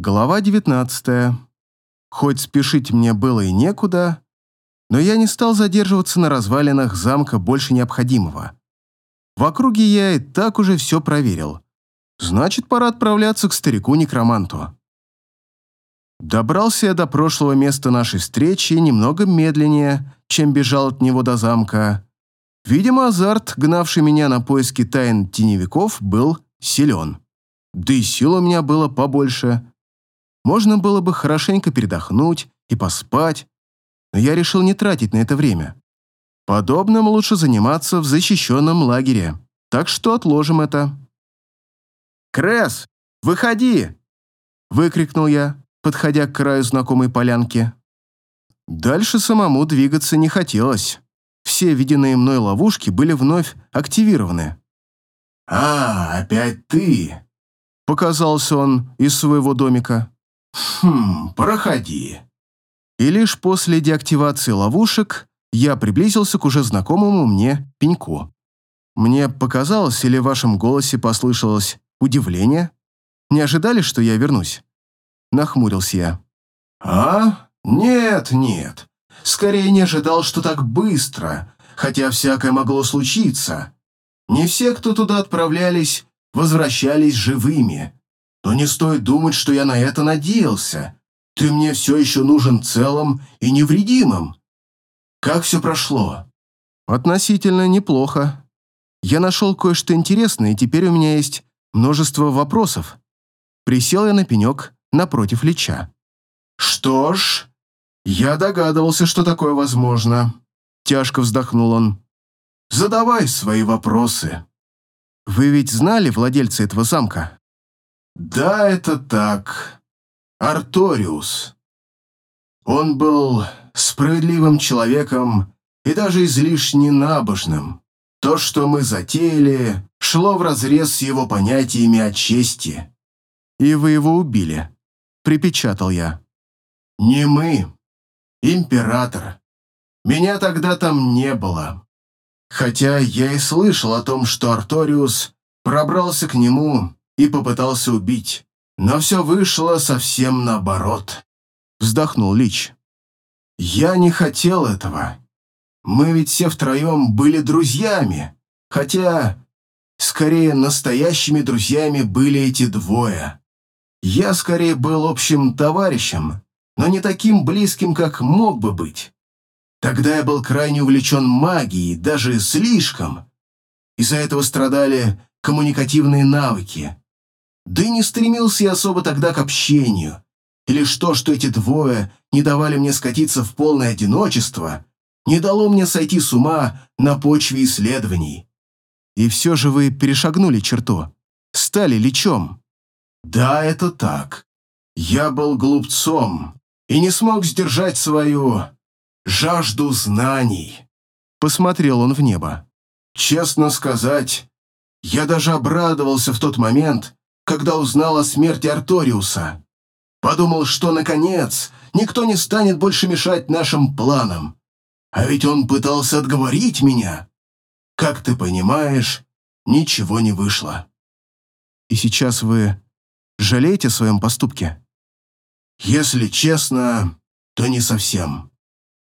Глава 19. Хоть спешить мне было и некуда, но я не стал задерживаться на развалинах замка больше необходимого. В округе я и так уже все проверил. Значит, пора отправляться к старику-некроманту. Добрался я до прошлого места нашей встречи немного медленнее, чем бежал от него до замка. Видимо, азарт, гнавший меня на поиски тайн теневиков, был силен. Да и сил у меня было побольше можно было бы хорошенько передохнуть и поспать, но я решил не тратить на это время. Подобным лучше заниматься в защищенном лагере, так что отложим это. «Кресс, выходи!» – выкрикнул я, подходя к краю знакомой полянки. Дальше самому двигаться не хотелось. Все виденные мной ловушки были вновь активированы. «А, опять ты!» – показался он из своего домика. «Хм, проходи». И лишь после деактивации ловушек я приблизился к уже знакомому мне пеньку. Мне показалось, или в вашем голосе послышалось удивление? Не ожидали, что я вернусь? Нахмурился я. «А? Нет, нет. Скорее не ожидал, что так быстро, хотя всякое могло случиться. Не все, кто туда отправлялись, возвращались живыми. Но не стоит думать, что я на это надеялся. Ты мне все еще нужен целым и невредимым. Как все прошло?» «Относительно неплохо. Я нашел кое-что интересное, и теперь у меня есть множество вопросов». Присел я на пенек напротив Лича. «Что ж, я догадывался, что такое возможно», — тяжко вздохнул он. «Задавай свои вопросы». «Вы ведь знали владельца этого замка?» Да, это так. Арториус. Он был справедливым человеком и даже излишне набожным. То, что мы затеяли, шло вразрез с его понятиями о чести. «И вы его убили», — припечатал я. «Не мы. Император. Меня тогда там не было. Хотя я и слышал о том, что Арториус пробрался к нему и попытался убить. Но все вышло совсем наоборот. Вздохнул Лич. Я не хотел этого. Мы ведь все втроем были друзьями. Хотя, скорее, настоящими друзьями были эти двое. Я скорее был общим товарищем, но не таким близким, как мог бы быть. Тогда я был крайне увлечен магией, даже слишком. Из-за этого страдали коммуникативные навыки. Да и не стремился я особо тогда к общению. И лишь то, что эти двое не давали мне скатиться в полное одиночество, не дало мне сойти с ума на почве исследований. И все же вы перешагнули черту, стали лечом. Да, это так. Я был глупцом и не смог сдержать свою жажду знаний. Посмотрел он в небо. Честно сказать, я даже обрадовался в тот момент, когда узнал о смерти Арториуса. Подумал, что, наконец, никто не станет больше мешать нашим планам. А ведь он пытался отговорить меня. Как ты понимаешь, ничего не вышло. И сейчас вы жалеете о своем поступке? Если честно, то не совсем.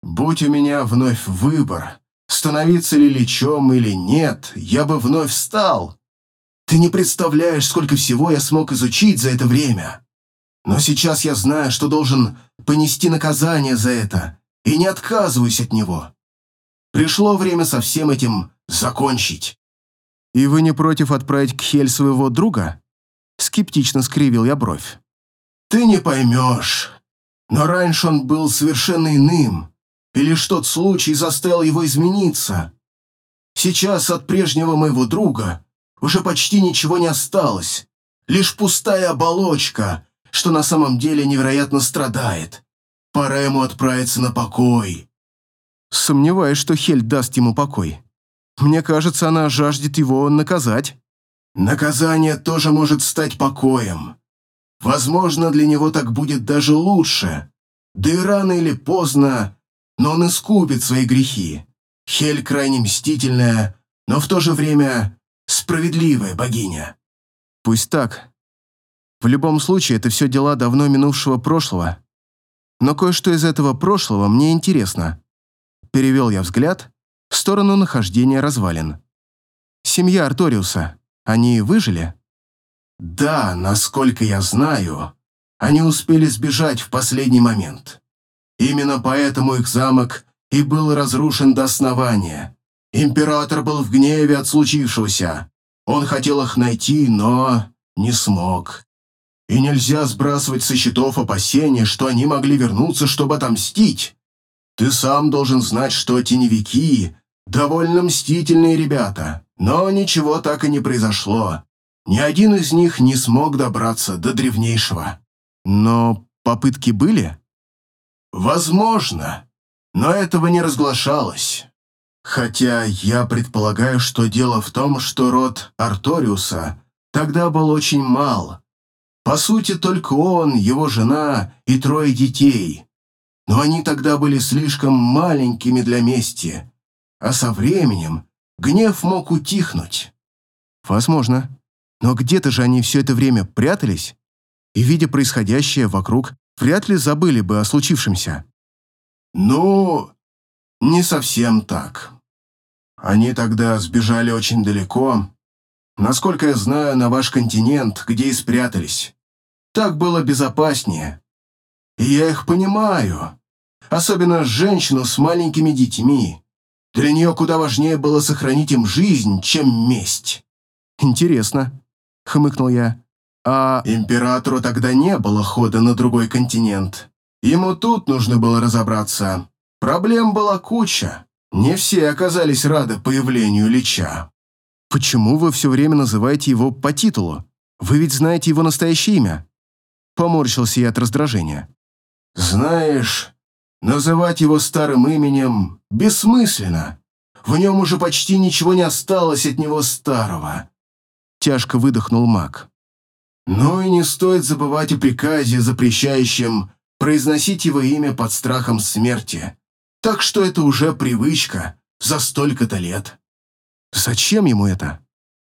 Будь у меня вновь выбор, становиться ли лечом или нет, я бы вновь стал. Ты не представляешь, сколько всего я смог изучить за это время. Но сейчас я знаю, что должен понести наказание за это, и не отказываюсь от него. Пришло время со всем этим закончить». «И вы не против отправить к Хель своего друга?» Скептично скривил я бровь. «Ты не поймешь. Но раньше он был совершенно иным, и лишь тот случай заставил его измениться. Сейчас от прежнего моего друга уже почти ничего не осталось. Лишь пустая оболочка, что на самом деле невероятно страдает. Пора ему отправиться на покой. Сомневаюсь, что Хель даст ему покой. Мне кажется, она жаждет его наказать. Наказание тоже может стать покоем. Возможно, для него так будет даже лучше. Да и рано или поздно, но он искупит свои грехи. Хель крайне мстительная, но в то же время справедливая богиня». «Пусть так. В любом случае, это все дела давно минувшего прошлого. Но кое-что из этого прошлого мне интересно. Перевел я взгляд в сторону нахождения развалин. Семья Арториуса, они выжили? Да, насколько я знаю, они успели сбежать в последний момент. Именно поэтому их замок и был разрушен до основания. Император был в гневе от случившегося. Он хотел их найти, но не смог. И нельзя сбрасывать со счетов опасения, что они могли вернуться, чтобы отомстить. Ты сам должен знать, что теневики — довольно мстительные ребята, но ничего так и не произошло. Ни один из них не смог добраться до древнейшего. Но попытки были? Возможно, но этого не разглашалось. Хотя я предполагаю, что дело в том, что род Арториуса тогда был очень мал. По сути, только он, его жена и трое детей. Но они тогда были слишком маленькими для мести. А со временем гнев мог утихнуть. Возможно. Но где-то же они все это время прятались? И, видя происходящее вокруг, вряд ли забыли бы о случившемся. «Ну, не совсем так. Они тогда сбежали очень далеко. Насколько я знаю, на ваш континент, где и спрятались. Так было безопаснее. И я их понимаю. Особенно женщину с маленькими детьми. Для нее куда важнее было сохранить им жизнь, чем месть». «Интересно», — хмыкнул я. «А...» «Императору тогда не было хода на другой континент. Ему тут нужно было разобраться. Проблем была куча. Не все оказались рады появлению Лича. «Почему вы все время называете его по титулу? Вы ведь знаете его настоящее имя?» Поморщился я от раздражения. «Знаешь, называть его старым именем бессмысленно. В нем уже почти ничего не осталось от него старого». Тяжко выдохнул маг. «Ну и не стоит забывать о приказе, запрещающем произносить его имя под страхом смерти. Так что это уже привычка за столько-то лет. Зачем ему это?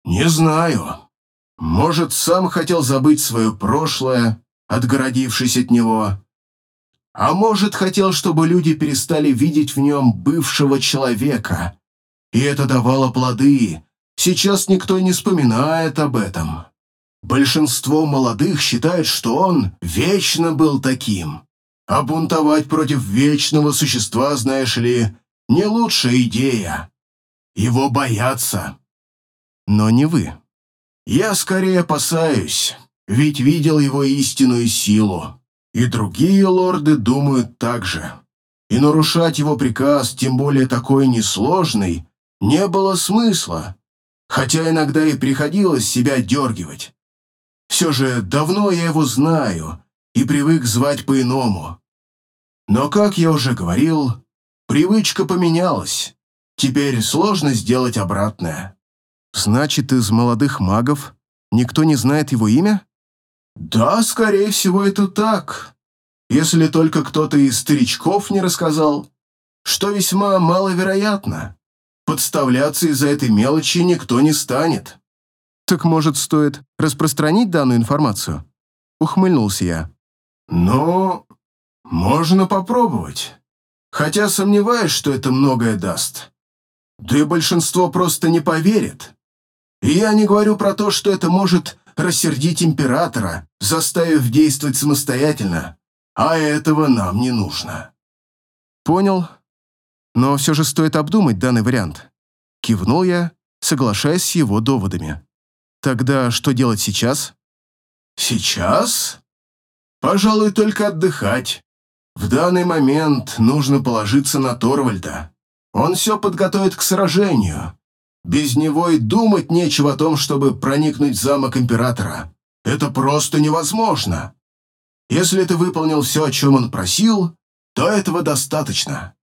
Не знаю. Может, сам хотел забыть свое прошлое, отгородившись от него. А может, хотел, чтобы люди перестали видеть в нем бывшего человека. И это давало плоды. Сейчас никто не вспоминает об этом. Большинство молодых считает, что он вечно был таким. А бунтовать против вечного существа, знаешь ли, не лучшая идея. Его боятся. Но не вы. Я скорее опасаюсь, ведь видел его истинную силу. И другие лорды думают так же. И нарушать его приказ, тем более такой несложный, не было смысла, хотя иногда и приходилось себя дергивать. Все же давно я его знаю и привык звать по-иному. Но, как я уже говорил, привычка поменялась. Теперь сложно сделать обратное. Значит, из молодых магов никто не знает его имя? Да, скорее всего, это так. Если только кто-то из старичков не рассказал, что весьма маловероятно. Подставляться из-за этой мелочи никто не станет. «Так, может, стоит распространить данную информацию?» Ухмыльнулся я. «Ну, можно попробовать. Хотя сомневаюсь, что это многое даст. Да и большинство просто не поверит. И я не говорю про то, что это может рассердить императора, заставив действовать самостоятельно. А этого нам не нужно». «Понял. Но все же стоит обдумать данный вариант». Кивнул я, соглашаясь с его доводами. Тогда что делать сейчас? Сейчас? Пожалуй, только отдыхать. В данный момент нужно положиться на Торвальда. Он все подготовит к сражению. Без него и думать нечего о том, чтобы проникнуть в замок Императора. Это просто невозможно. Если ты выполнил все, о чем он просил, то этого достаточно.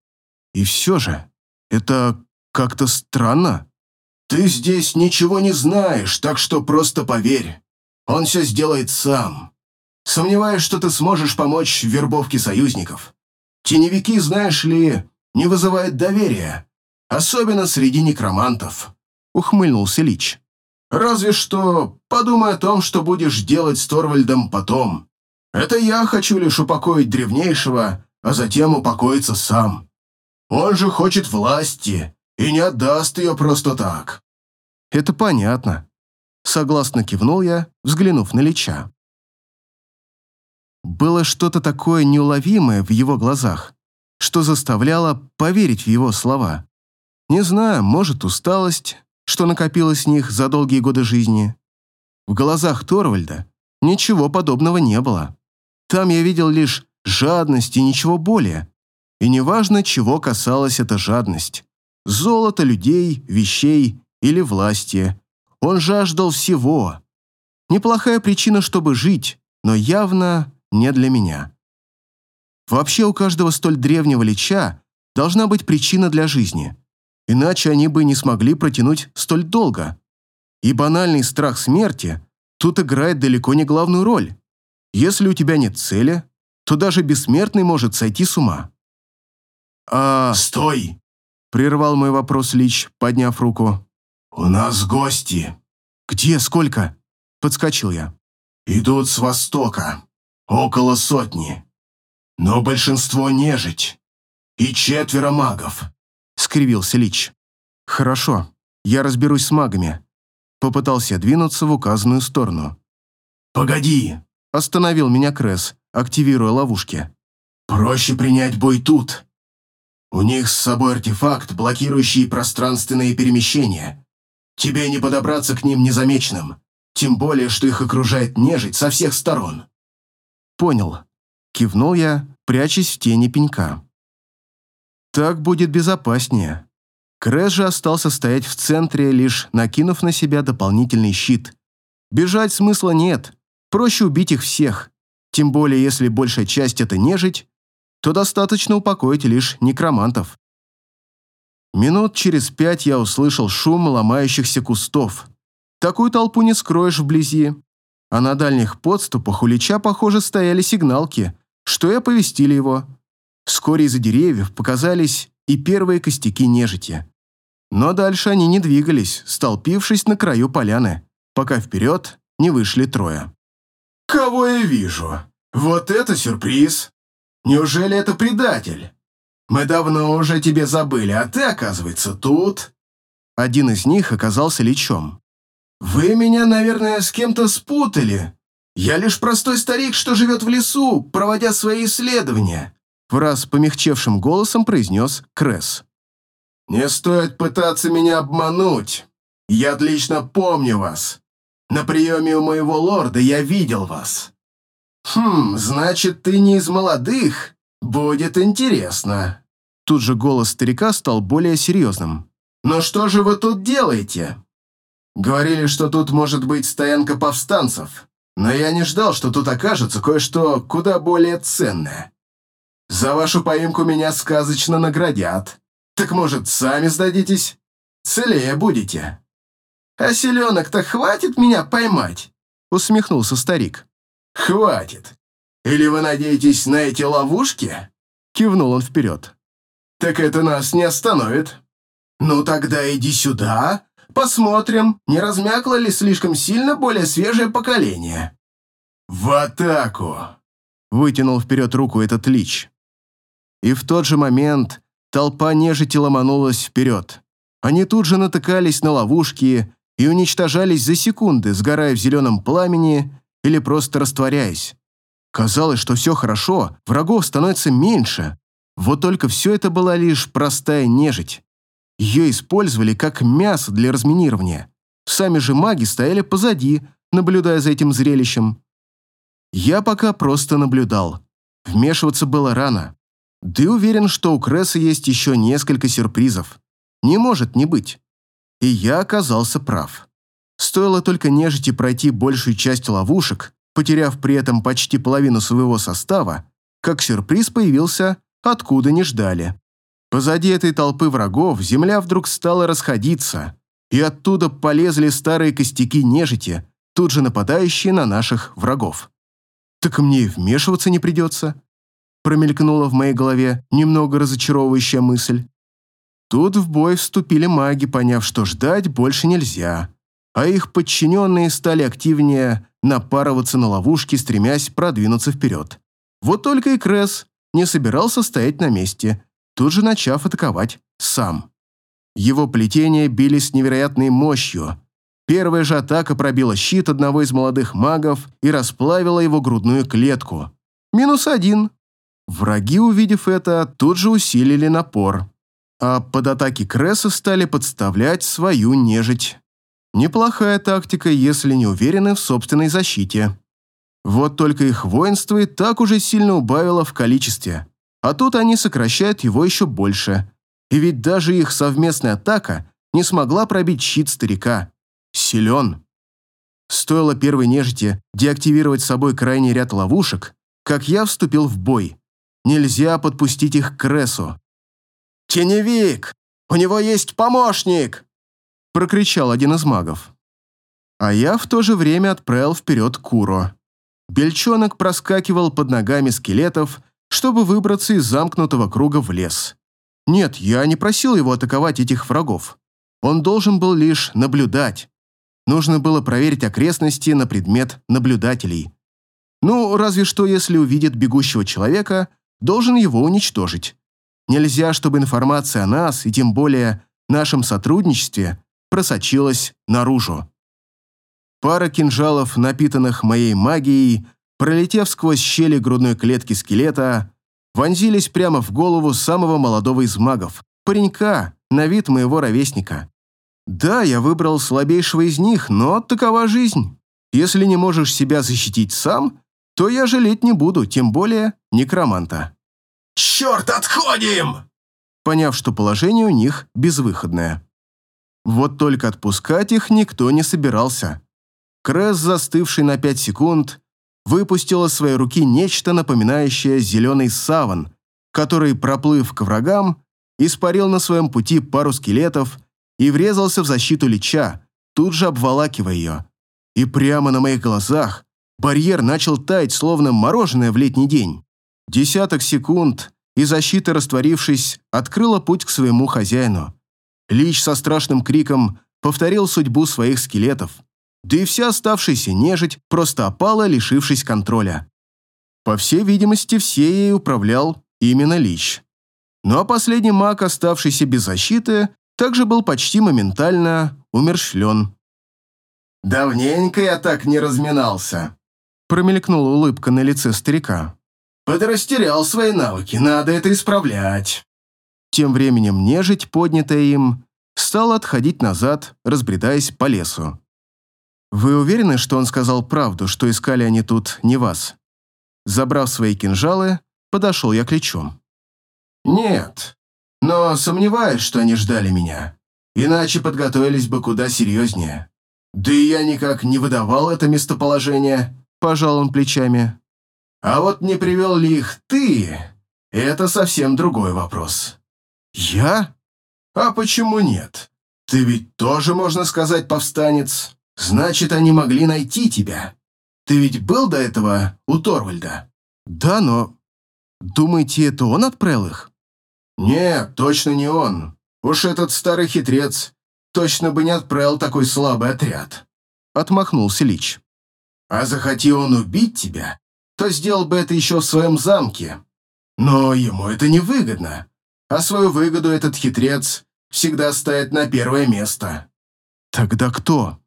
И все же, это как-то странно. Ты здесь ничего не знаешь, так что просто поверь. Он все сделает сам. Сомневаюсь, что ты сможешь помочь в вербовке союзников. Теневики, знаешь ли, не вызывают доверия, особенно среди некромантов. Ухмыльнулся Лич. Разве что подумай о том, что будешь делать с Торвальдом потом. Это я хочу лишь упокоить древнейшего, а затем упокоиться сам. Он же хочет власти и не отдаст ее просто так». «Это понятно», — согласно кивнул я, взглянув на Лича. Было что-то такое неуловимое в его глазах, что заставляло поверить в его слова. Не знаю, может, усталость, что накопилось с них за долгие годы жизни. В глазах Торвальда ничего подобного не было. Там я видел лишь жадность и ничего более. И неважно, чего касалась эта жадность. Золото, людей, вещей или власти. Он жаждал всего. Неплохая причина, чтобы жить, но явно не для меня. Вообще у каждого столь древнего лича должна быть причина для жизни. Иначе они бы не смогли протянуть столь долго. И банальный страх смерти тут играет далеко не главную роль. Если у тебя нет цели, то даже бессмертный может сойти с ума. «А...» «Стой!» — прервал мой вопрос Лич, подняв руку. «У нас гости». «Где? Сколько?» — подскочил я. «Идут с востока. Около сотни. Но большинство нежить. И четверо магов», — скривился Лич. «Хорошо, я разберусь с магами». Попытался двинуться в указанную сторону. «Погоди!» — остановил меня Кресс, активируя ловушки. «Проще принять бой тут. У них с собой артефакт, блокирующий пространственные перемещения. Тебе не подобраться к ним незамеченным, тем более, что их окружает нежить со всех сторон». «Понял», — кивнул я, прячась в тени пенька. «Так будет безопаснее». Крэш же остался стоять в центре, лишь накинув на себя дополнительный щит. Бежать смысла нет, проще убить их всех. Тем более, если большая часть это нежить, то достаточно упокоить лишь некромантов. Минут через пять я услышал шум ломающихся кустов. Такую толпу не скроешь вблизи. А на дальних подступах у Лича, похоже, стояли сигналки, что и оповестили его. Вскоре из-за деревьев показались и первые костяки нежити. Но дальше они не двигались, столпившись на краю поляны, пока вперед не вышли трое. «Кого я вижу? Вот это сюрприз! Неужели это предатель? Мы давно уже тебе забыли, а ты, оказывается, тут...» Один из них оказался лечом. «Вы меня, наверное, с кем-то спутали. Я лишь простой старик, что живет в лесу, проводя свои исследования», в раз помягчевшим голосом произнес Кресс. «Не стоит пытаться меня обмануть. Я отлично помню вас. На приеме у моего лорда я видел вас». «Хм, значит, ты не из молодых? Будет интересно». Тут же голос старика стал более серьезным. «Но что же вы тут делаете?» «Говорили, что тут может быть стоянка повстанцев, но я не ждал, что тут окажется кое-что куда более ценное. За вашу поимку меня сказочно наградят. Так, может, сами сдадитесь? Целее будете?» «А селенок-то хватит меня поймать?» усмехнулся старик. «Хватит. Или вы надеетесь на эти ловушки?» Кивнул он вперед. «Так это нас не остановит. Ну тогда иди сюда, посмотрим, не размякло ли слишком сильно более свежее поколение». «В атаку!» Вытянул вперед руку этот лич. И в тот же момент толпа нежити ломанулась вперед. Они тут же натыкались на ловушки и уничтожались за секунды, сгорая в зеленом пламени или просто растворяясь. Казалось, что все хорошо, врагов становится меньше. Вот только все это была лишь простая нежить. Ее использовали как мясо для разминирования. Сами же маги стояли позади, наблюдая за этим зрелищем. Я пока просто наблюдал. Вмешиваться было рано. Да и уверен, что у Кресса есть еще несколько сюрпризов. Не может не быть. И я оказался прав. Стоило только нежити пройти большую часть ловушек, потеряв при этом почти половину своего состава, как сюрприз появился, откуда не ждали. Позади этой толпы врагов земля вдруг стала расходиться, и оттуда полезли старые костяки нежити, тут же нападающие на наших врагов. Так мне и вмешиваться не придется. Промелькнула в моей голове немного разочаровывающая мысль. Тут в бой вступили маги, поняв, что ждать больше нельзя. а их подчиненные стали активнее напарываться на ловушки, стремясь продвинуться вперед. Вот только и Кресс не собирался стоять на месте, тут же начав атаковать сам. Его плетения били с невероятной мощью. Первая же атака пробила щит одного из молодых магов и расплавила его грудную клетку. Минус один. Враги, увидев это, тут же усилили напор. А под атаки Кресса стали подставлять свою нежить. Неплохая тактика, если не уверены в собственной защите. Вот только их воинство и так уже сильно убавило в количестве. А тут они сокращают его еще больше. И ведь даже их совместная атака не смогла пробить щит старика. Силен. Стоило первой нежити деактивировать с собой крайний ряд ловушек, как я вступил в бой. Нельзя подпустить их к Крессу. «Теневик! У него есть помощник!» прокричал один из магов. А я в то же время отправил вперед Куро. Бельчонок проскакивал под ногами скелетов, чтобы выбраться из замкнутого круга в лес. Нет, я не просил его атаковать этих врагов. Он должен был лишь наблюдать. Нужно было проверить окрестности на предмет наблюдателей. Ну, разве что, если увидит бегущего человека, должен его уничтожить. Нельзя, чтобы информация о нас, и тем более нашем сотрудничестве, просочилась наружу. Пара кинжалов, напитанных моей магией, пролетев сквозь щели грудной клетки скелета, вонзились прямо в голову самого молодого из магов, паренька, на вид моего ровесника. Да, я выбрал слабейшего из них, но такова жизнь. Если не можешь себя защитить сам, то я жалеть не буду, тем более некроманта. «Черт, отходим!» Поняв, что положение у них безвыходное. Вот только отпускать их никто не собирался. Кресс, застывший на пять секунд, выпустил из своей руки нечто напоминающее зеленый саван, который, проплыв к врагам, испарил на своем пути пару скелетов и врезался в защиту Лича, тут же обволакивая ее. И прямо на моих глазах барьер начал таять, словно мороженое в летний день. Десяток секунд, и защита, растворившись, открыла путь к своему хозяину. Лич со страшным криком повторил судьбу своих скелетов, да и вся оставшаяся нежить просто опала, лишившись контроля. По всей видимости, все ей управлял именно Лич. Ну а последний маг, оставшийся без защиты, также был почти моментально умерщвлен. «Давненько я так не разминался», — промелькнула улыбка на лице старика. «Подрастерял свои навыки, надо это исправлять». Тем временем нежить, поднятая им, стала отходить назад, разбредаясь по лесу. «Вы уверены, что он сказал правду, что искали они тут не вас?» Забрав свои кинжалы, подошел я к лечу. «Нет, но сомневаюсь, что они ждали меня. Иначе подготовились бы куда серьезнее. Да и я никак не выдавал это местоположение», – пожал он плечами. «А вот не привел ли их ты, это совсем другой вопрос». «Я?» «А почему нет? Ты ведь тоже, можно сказать, повстанец. Значит, они могли найти тебя. Ты ведь был до этого у Торвальда?» «Да, но... Думаете, это он отправил их?» «Нет, точно не он. Уж этот старый хитрец точно бы не отправил такой слабый отряд», — отмахнулся Лич. «А захоти он убить тебя, то сделал бы это еще в своем замке. Но ему это невыгодно а свою выгоду этот хитрец всегда ставит на первое место. Тогда кто?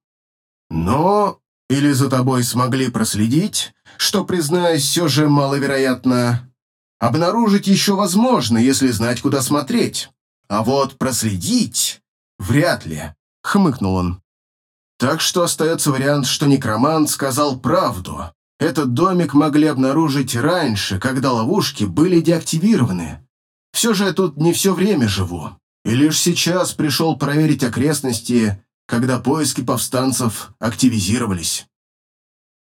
Но или за тобой смогли проследить, что, признаюсь, все же маловероятно. Обнаружить еще возможно, если знать, куда смотреть. А вот проследить вряд ли, хмыкнул он. Так что остается вариант, что некромант сказал правду. Этот домик могли обнаружить раньше, когда ловушки были деактивированы. Все же я тут не все время живу, и лишь сейчас пришел проверить окрестности, когда поиски повстанцев активизировались».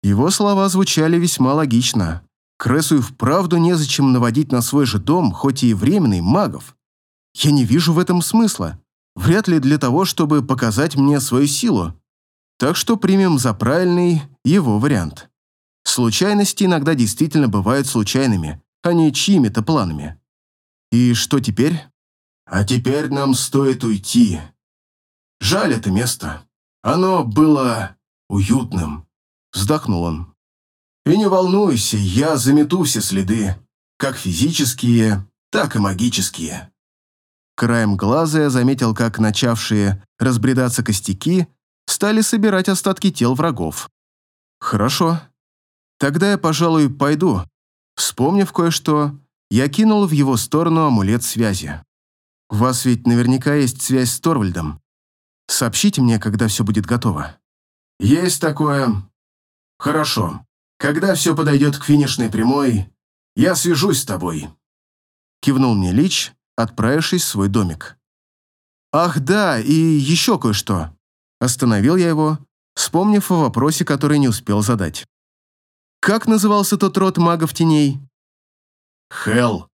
Его слова звучали весьма логично. Кресу и вправду незачем наводить на свой же дом, хоть и временный, магов. Я не вижу в этом смысла. Вряд ли для того, чтобы показать мне свою силу. Так что примем за правильный его вариант. Случайности иногда действительно бывают случайными, а не чьими-то планами. И что теперь? А теперь нам стоит уйти. Жаль это место. Оно было уютным. Вздохнул он. И не волнуйся, я замету все следы, как физические, так и магические. Краем глаза я заметил, как начавшие разбредаться костяки стали собирать остатки тел врагов. Хорошо. Тогда я, пожалуй, пойду. Вспомнив кое-что, я кинул в его сторону амулет связи. У вас ведь наверняка есть связь с Торвальдом. Сообщите мне, когда все будет готово. Есть такое. Хорошо. Когда все подойдет к финишной прямой, я свяжусь с тобой. Кивнул мне Лич, отправившись в свой домик. Ах да, и еще кое-что. Остановил я его, вспомнив о вопросе, который не успел задать. Как назывался тот род магов теней? Хел.